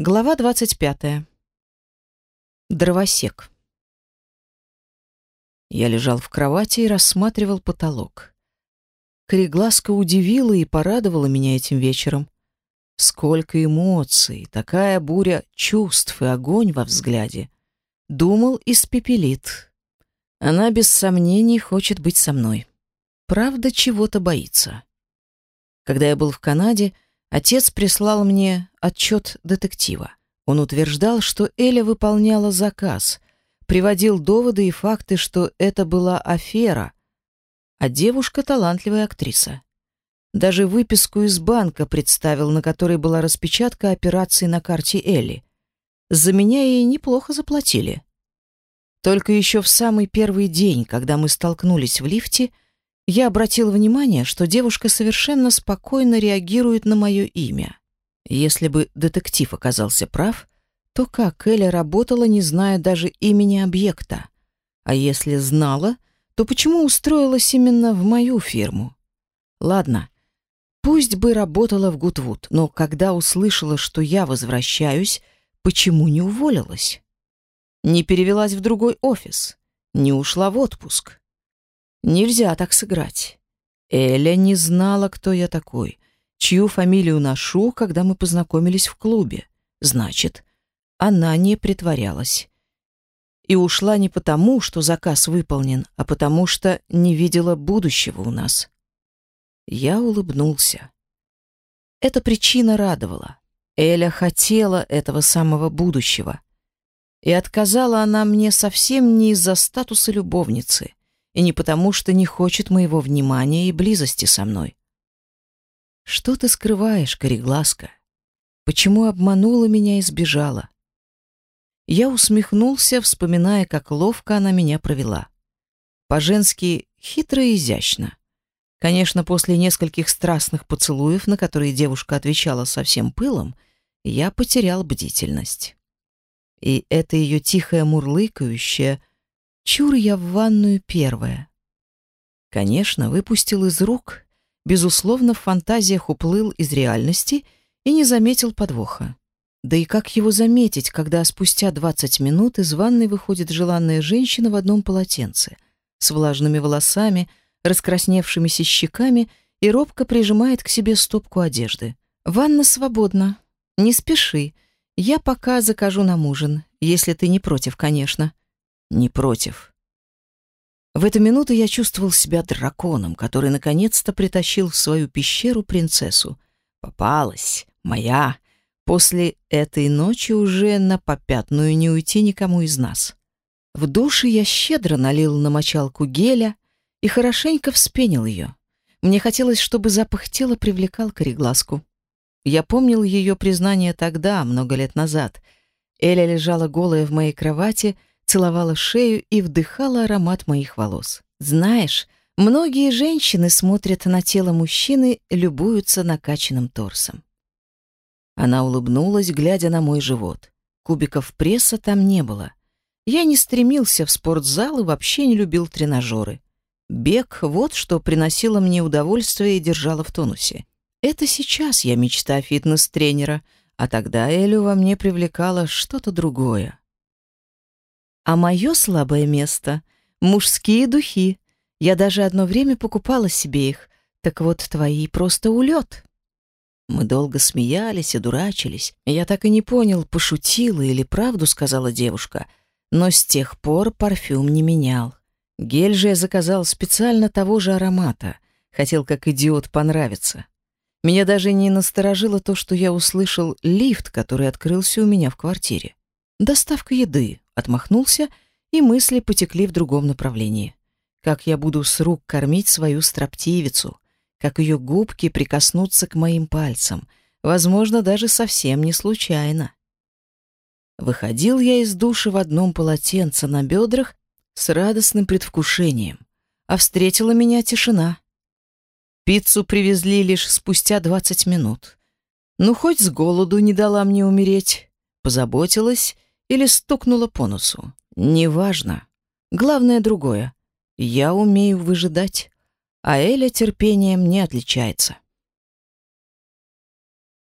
Глава 25. Дровосек. Я лежал в кровати и рассматривал потолок. Корегласка удивила и порадовала меня этим вечером. Сколько эмоций, такая буря чувств и огонь во взгляде. Думал, испепелит. Она без сомнений хочет быть со мной. Правда, чего-то боится. Когда я был в Канаде, Отец прислал мне отчет детектива. Он утверждал, что Эля выполняла заказ, приводил доводы и факты, что это была афера, а девушка — талантливая актриса. Даже выписку из банка представил, на которой была распечатка операции на карте Элли. За меня ей неплохо заплатили. Только еще в самый первый день, когда мы столкнулись в лифте, я обратил внимание, что девушка совершенно спокойно реагирует на мое имя. Если бы детектив оказался прав, то как Эля работала, не зная даже имени объекта? А если знала, то почему устроилась именно в мою фирму? Ладно, пусть бы работала в Гудвуд, но когда услышала, что я возвращаюсь, почему не уволилась? Не перевелась в другой офис, не ушла в отпуск. Нельзя так сыграть. Эля не знала, кто я такой, чью фамилию ношу, когда мы познакомились в клубе. Значит, она не притворялась. И ушла не потому, что заказ выполнен, а потому что не видела будущего у нас. Я улыбнулся. Эта причина радовала. Эля хотела этого самого будущего. И отказала она мне совсем не из-за статуса любовницы и не потому, что не хочет моего внимания и близости со мной. Что ты скрываешь, кореглазка? Почему обманула меня и сбежала? Я усмехнулся, вспоминая, как ловко она меня провела. По-женски хитро и изящно. Конечно, после нескольких страстных поцелуев, на которые девушка отвечала со всем пылом, я потерял бдительность. И это ее тихое мурлыкающее, Чур я в ванную первая. Конечно, выпустил из рук, безусловно, в фантазиях уплыл из реальности и не заметил подвоха. Да и как его заметить, когда спустя 20 минут из ванной выходит желанная женщина в одном полотенце, с влажными волосами, раскрасневшимися щеками и робко прижимает к себе стопку одежды. «Ванна свободна. Не спеши. Я пока закажу нам ужин, если ты не против, конечно» не против. В эту минуту я чувствовал себя драконом, который наконец-то притащил в свою пещеру принцессу. Попалась, моя. После этой ночи уже на попятную не уйти никому из нас. В душе я щедро налил на мочалку геля и хорошенько вспенил ее. Мне хотелось, чтобы запах тела привлекал кореглазку. Я помнил ее признание тогда, много лет назад. Эля лежала голая в моей кровати, целовала шею и вдыхала аромат моих волос. Знаешь, многие женщины смотрят на тело мужчины, любуются накачанным торсом. Она улыбнулась, глядя на мой живот. Кубиков пресса там не было. Я не стремился в спортзал и вообще не любил тренажеры. Бег — вот что приносило мне удовольствие и держало в тонусе. Это сейчас я мечта фитнес-тренера, а тогда Элю во мне привлекало что-то другое. А мое слабое место — мужские духи. Я даже одно время покупала себе их. Так вот, твои просто улет. Мы долго смеялись и дурачились. Я так и не понял, пошутила или правду сказала девушка. Но с тех пор парфюм не менял. Гель же я заказал специально того же аромата. Хотел как идиот понравиться. Меня даже не насторожило то, что я услышал лифт, который открылся у меня в квартире. Доставка еды, отмахнулся, и мысли потекли в другом направлении. Как я буду с рук кормить свою строптивицу, как ее губки прикоснутся к моим пальцам, возможно, даже совсем не случайно. Выходил я из души в одном полотенце на бедрах с радостным предвкушением, а встретила меня тишина. Пиццу привезли лишь спустя двадцать минут. Ну, хоть с голоду не дала мне умереть, позаботилась или стукнула по носу. Неважно. Главное другое. Я умею выжидать, а Эля терпением не отличается.